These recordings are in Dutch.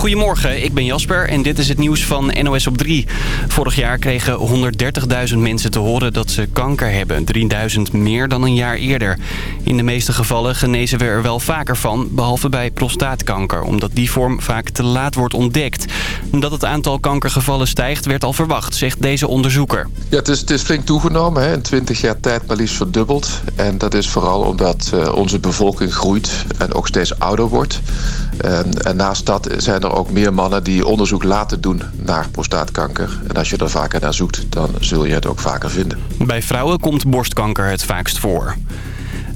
Goedemorgen, ik ben Jasper en dit is het nieuws van NOS op 3. Vorig jaar kregen 130.000 mensen te horen dat ze kanker hebben. 3000 meer dan een jaar eerder. In de meeste gevallen genezen we er wel vaker van, behalve bij prostaatkanker. Omdat die vorm vaak te laat wordt ontdekt. Dat het aantal kankergevallen stijgt werd al verwacht, zegt deze onderzoeker. Ja, het is, het is flink toegenomen. Hè. In 20 jaar tijd maar liefst verdubbeld. En dat is vooral omdat uh, onze bevolking groeit en ook steeds ouder wordt. En, en naast dat zijn er ook meer mannen die onderzoek laten doen naar prostaatkanker. En als je er vaker naar zoekt, dan zul je het ook vaker vinden. Bij vrouwen komt borstkanker het vaakst voor.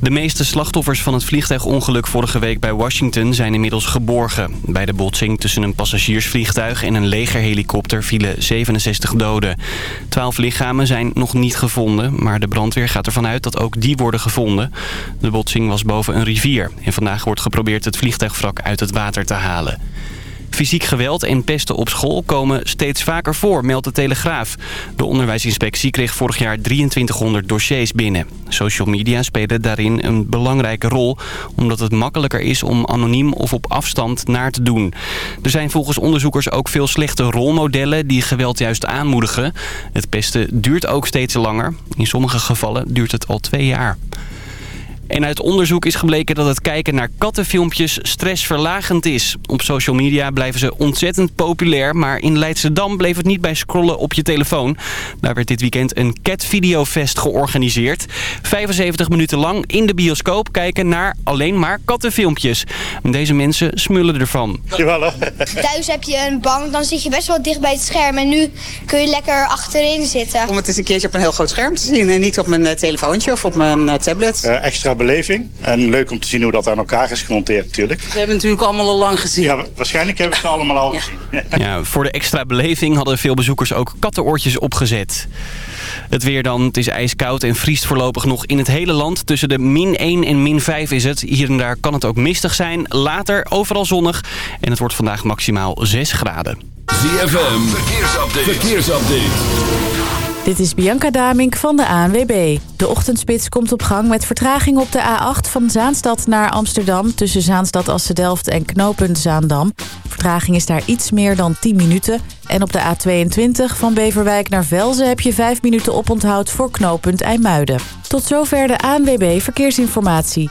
De meeste slachtoffers van het vliegtuigongeluk vorige week bij Washington zijn inmiddels geborgen. Bij de botsing tussen een passagiersvliegtuig en een legerhelikopter vielen 67 doden. Twaalf lichamen zijn nog niet gevonden, maar de brandweer gaat ervan uit dat ook die worden gevonden. De botsing was boven een rivier en vandaag wordt geprobeerd het vliegtuigwrak uit het water te halen. Fysiek geweld en pesten op school komen steeds vaker voor, meldt de Telegraaf. De onderwijsinspectie kreeg vorig jaar 2300 dossiers binnen. Social media spelen daarin een belangrijke rol... omdat het makkelijker is om anoniem of op afstand naar te doen. Er zijn volgens onderzoekers ook veel slechte rolmodellen... die geweld juist aanmoedigen. Het pesten duurt ook steeds langer. In sommige gevallen duurt het al twee jaar. En uit onderzoek is gebleken dat het kijken naar kattenfilmpjes stressverlagend is. Op social media blijven ze ontzettend populair, maar in Leidschendam bleef het niet bij scrollen op je telefoon. Daar werd dit weekend een Cat Video Fest georganiseerd. 75 minuten lang in de bioscoop kijken naar alleen maar kattenfilmpjes. Deze mensen smullen ervan. Thuis heb je een bank, dan zit je best wel dicht bij het scherm en nu kun je lekker achterin zitten. Om het eens een keertje op een heel groot scherm te zien en niet op mijn eh, telefoontje of op mijn eh, tablet. Uh, extra beleving. En leuk om te zien hoe dat aan elkaar is gemonteerd natuurlijk. We hebben natuurlijk allemaal al lang gezien. Ja, waarschijnlijk hebben we het allemaal al gezien. Ja, voor de extra beleving hadden veel bezoekers ook kattenoortjes opgezet. Het weer dan, het is ijskoud en vriest voorlopig nog in het hele land. Tussen de min 1 en min 5 is het. Hier en daar kan het ook mistig zijn. Later overal zonnig en het wordt vandaag maximaal 6 graden. ZFM, verkeersupdate. verkeersupdate. Dit is Bianca Damink van de ANWB. De ochtendspits komt op gang met vertraging op de A8 van Zaanstad naar Amsterdam... tussen Zaanstad Assendelft en knooppunt Zaandam. Vertraging is daar iets meer dan 10 minuten. En op de A22 van Beverwijk naar Velzen heb je 5 minuten oponthoud voor knooppunt IJmuiden. Tot zover de ANWB Verkeersinformatie.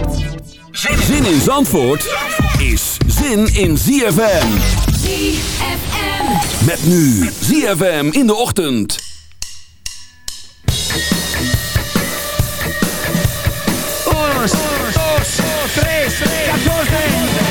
Zin in Zandvoort is zin in ZFM. ZFM. Met nu ZFM in de ochtend. Unos, dos, tres, catorce.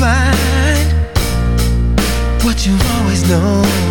find what you've always known.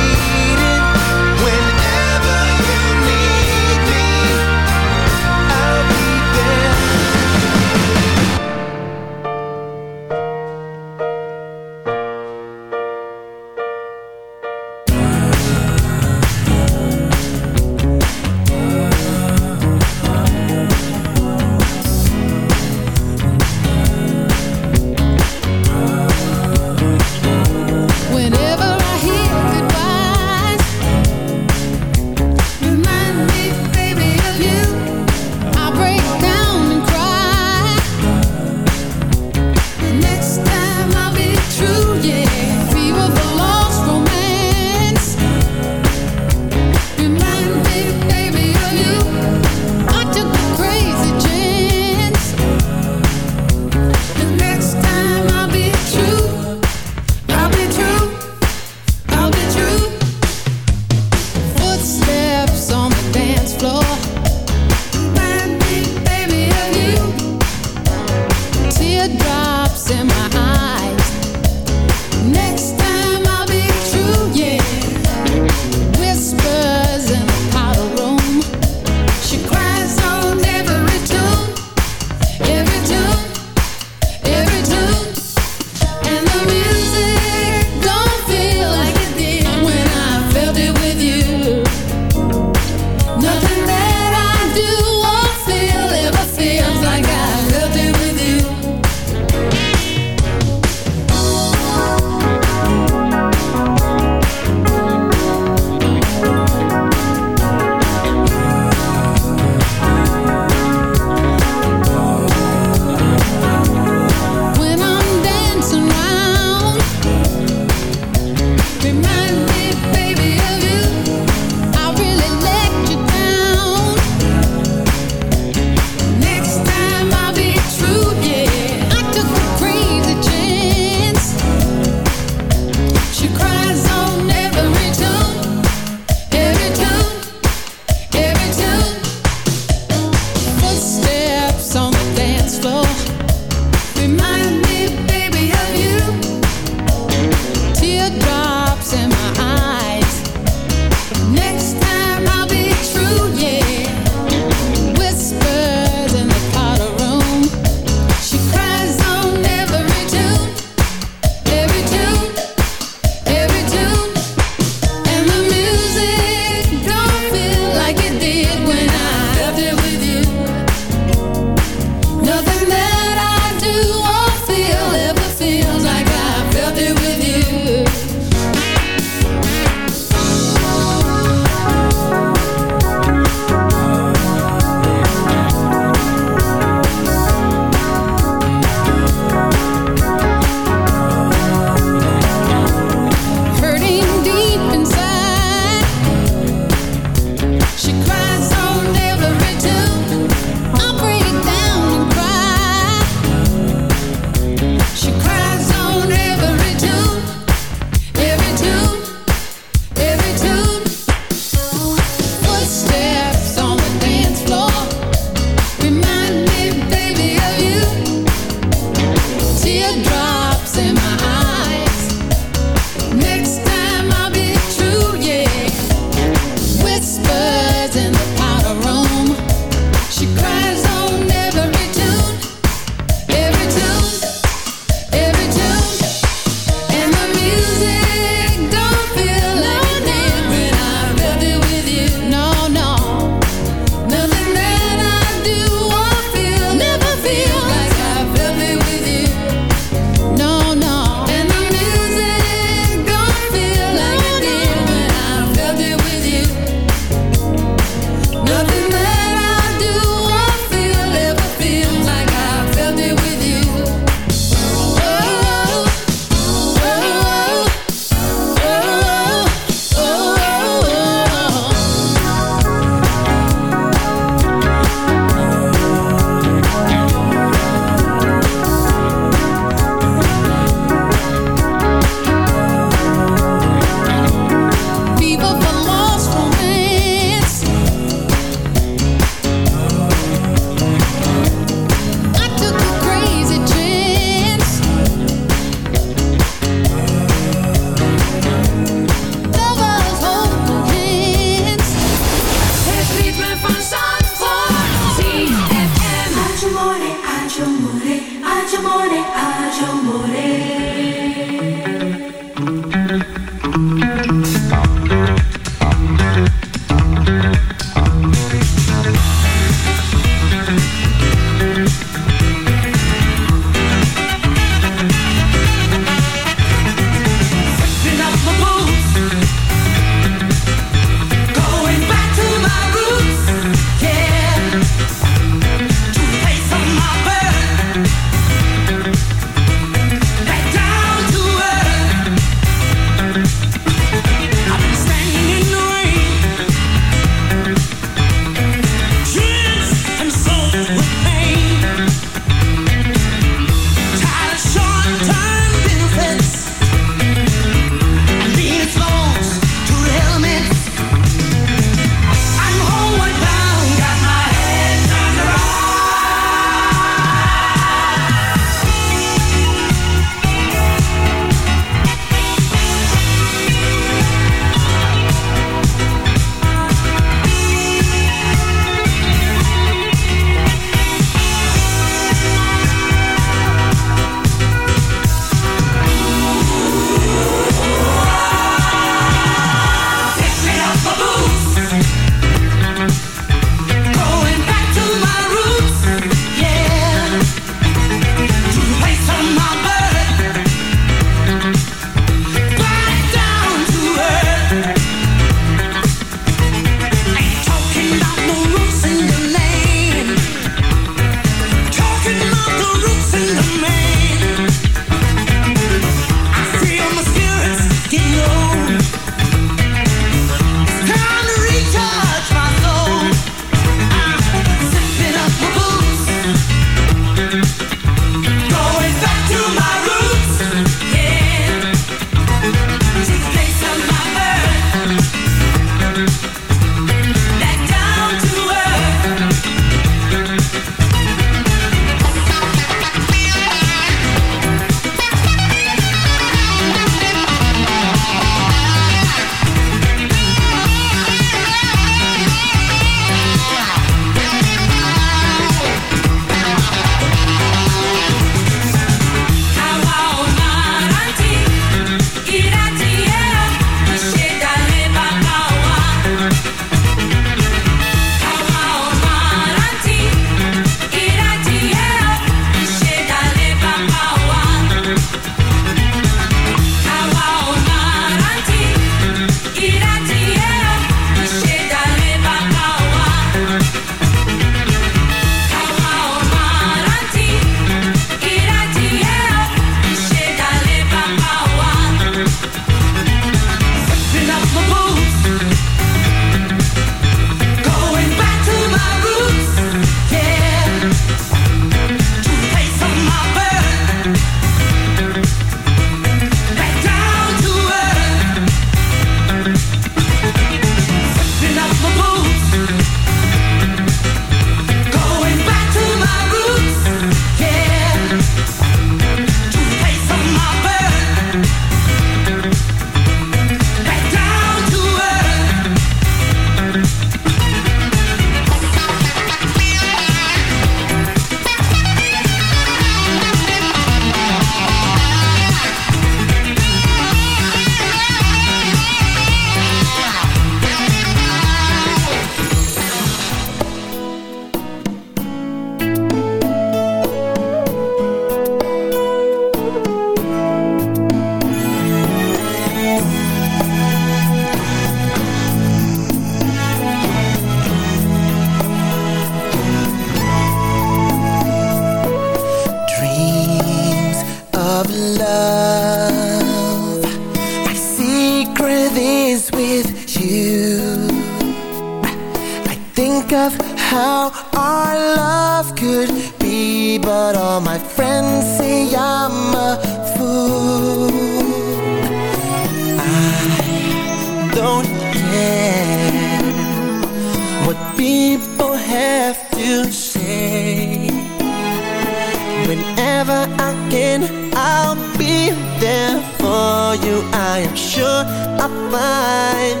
sure I find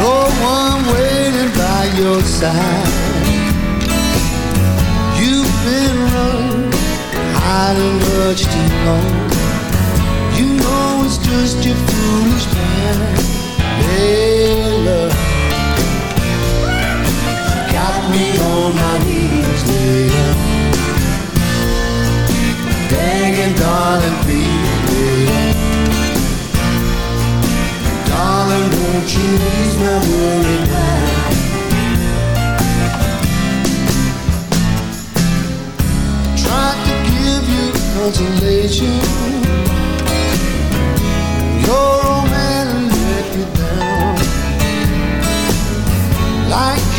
No one waiting by your side. You've been run out much too long. You know it's just your foolish You got me on my knees, yeah. Begging, darling, won't you ease my worried mind? Tried to give you consolation. Man let me down. Like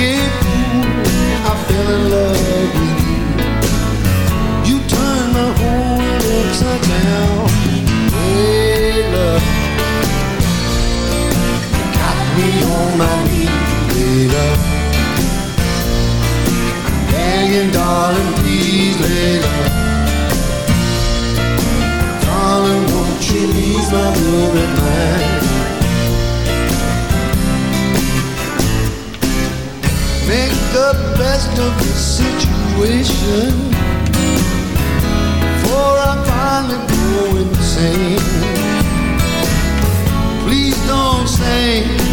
I fell in love with you. You turned my whole upside down. Hey, love me on my knees, Layla I'm Begging, darling, please, Layla Darling, won't you ease my worried mind Make the best of the situation. Before I finally go insane. Please don't say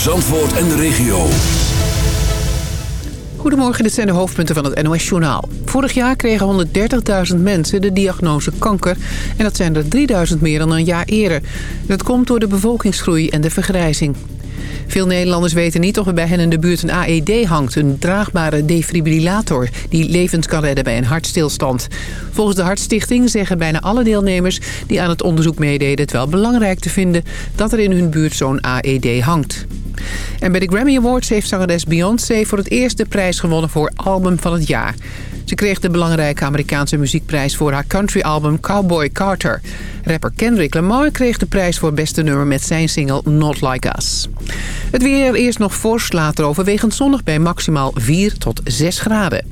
Zandvoort en de regio. Goedemorgen, dit zijn de hoofdpunten van het NOS-journaal. Vorig jaar kregen 130.000 mensen de diagnose kanker... en dat zijn er 3.000 meer dan een jaar eerder. Dat komt door de bevolkingsgroei en de vergrijzing. Veel Nederlanders weten niet of er bij hen in de buurt een AED hangt... een draagbare defibrillator die levens kan redden bij een hartstilstand. Volgens de Hartstichting zeggen bijna alle deelnemers... die aan het onderzoek meededen het wel belangrijk te vinden... dat er in hun buurt zo'n AED hangt. En bij de Grammy Awards heeft zangeres Beyoncé voor het eerst de prijs gewonnen voor album van het jaar. Ze kreeg de belangrijke Amerikaanse muziekprijs voor haar countryalbum Cowboy Carter. Rapper Kendrick Lamar kreeg de prijs voor beste nummer met zijn single Not Like Us. Het weer eerst nog fors, later overwegend zonnig bij maximaal 4 tot 6 graden.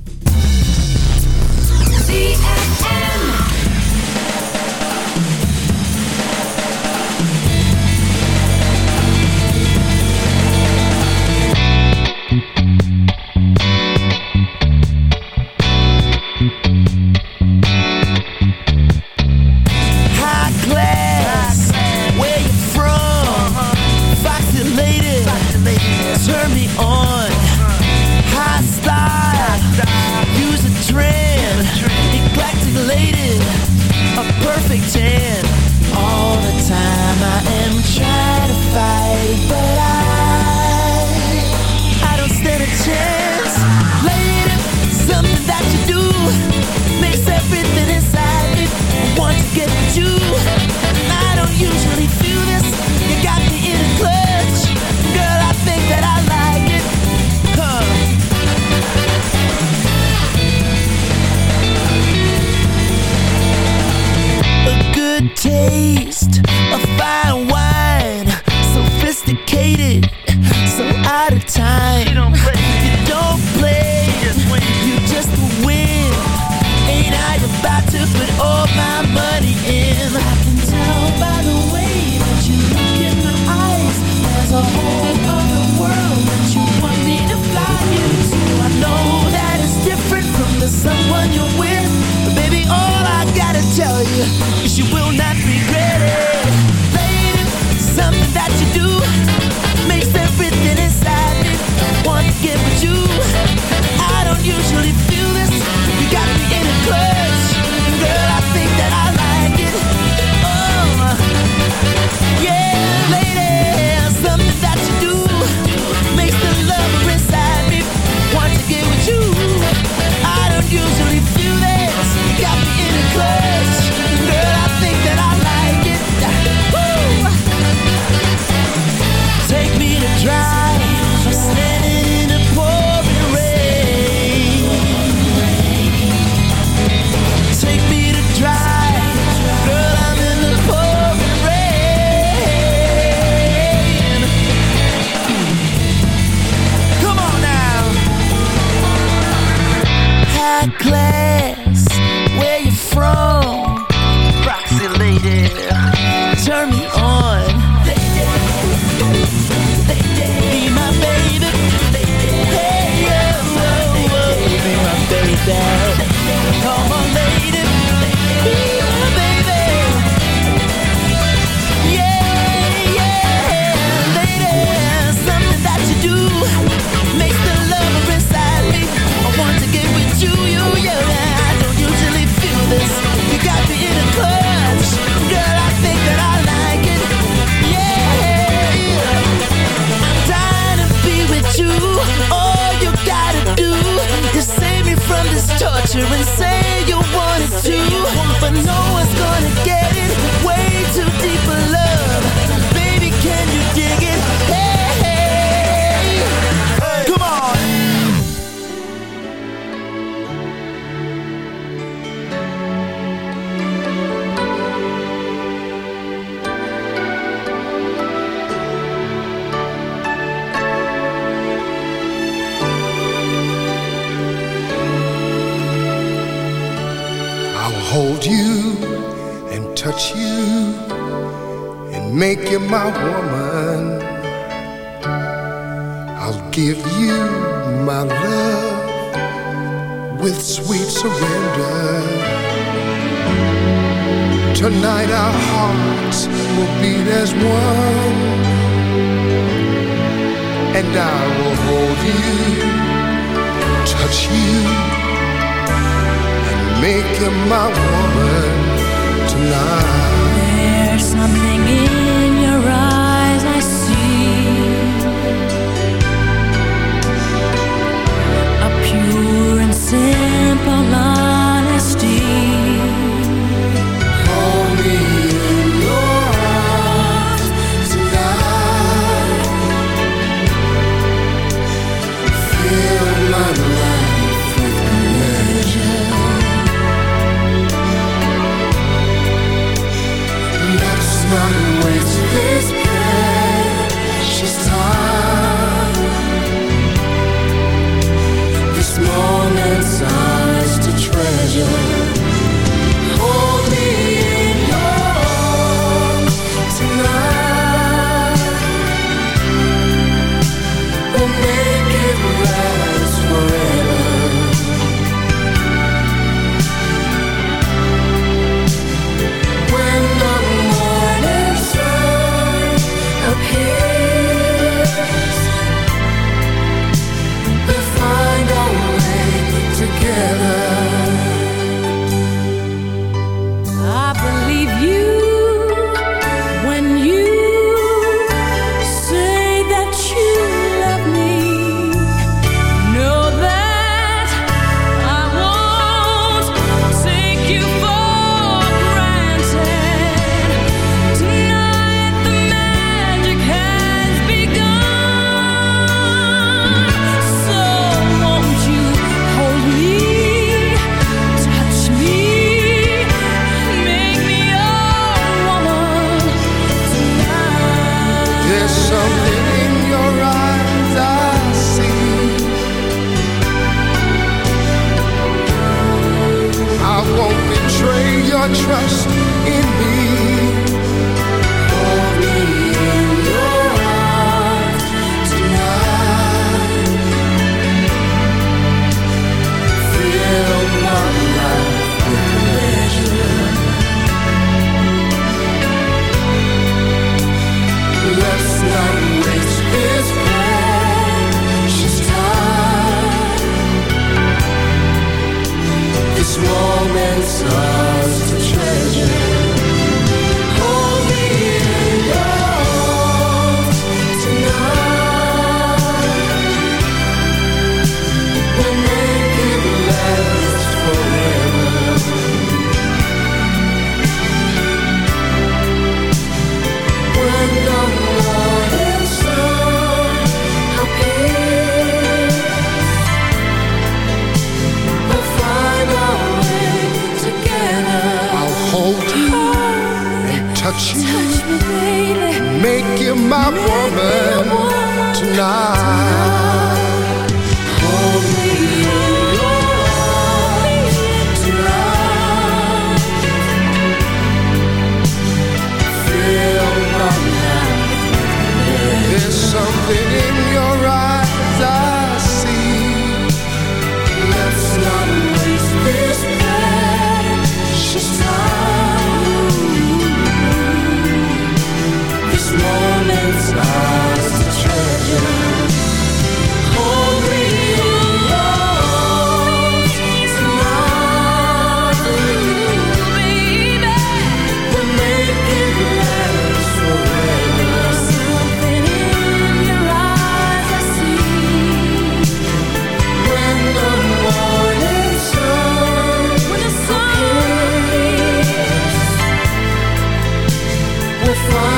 fly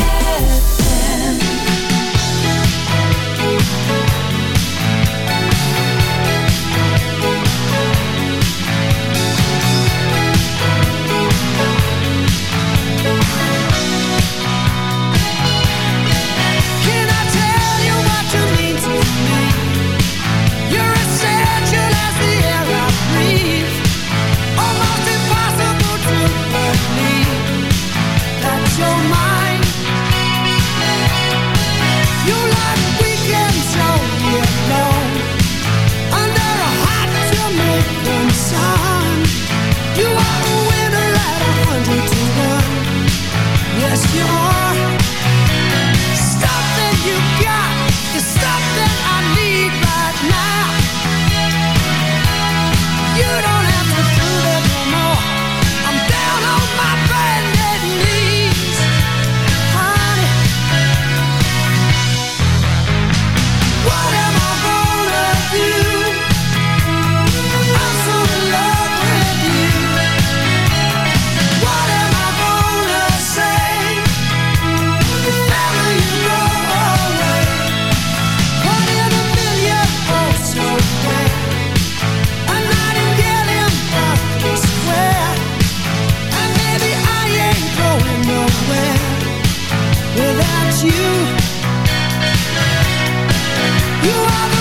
You are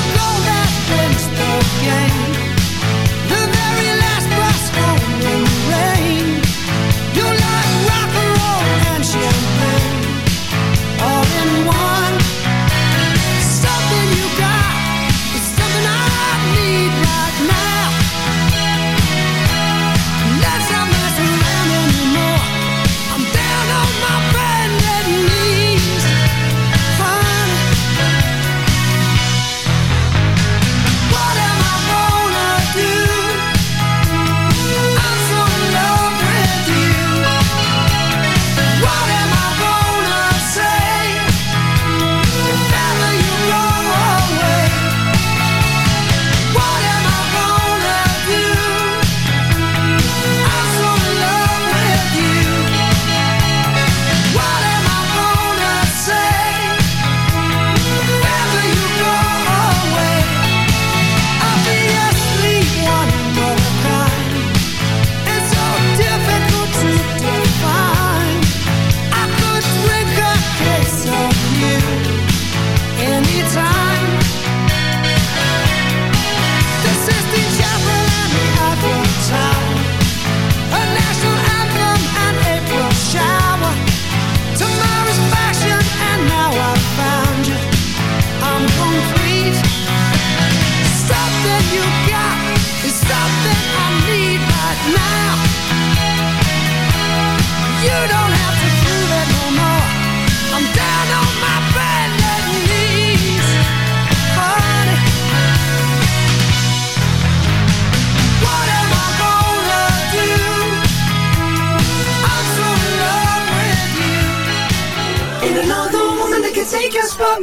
another woman that can take your spot,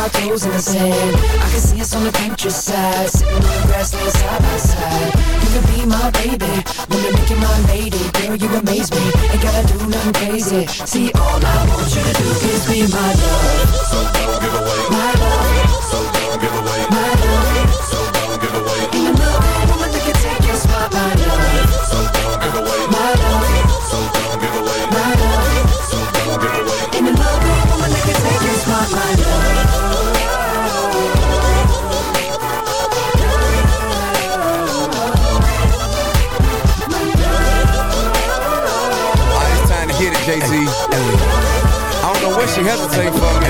Our toes in the sand. I can see us on the countryside, sitting on the grassland side by side. You could be my baby, me make you my lady. Girl, you amaze me, ain't gotta do nothing crazy. See, all I want you to do is be my love. So don't give away my she had to for me.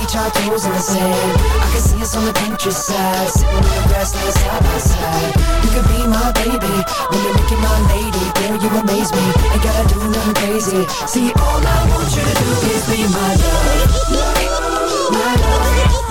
our toes in the sand. I can see us on the countryside, sitting on the grassland side by side. You could be my baby, when you're making my lady. Girl, you amaze me, ain't gotta do nothing crazy. See, all I want you to do is be my love. My love.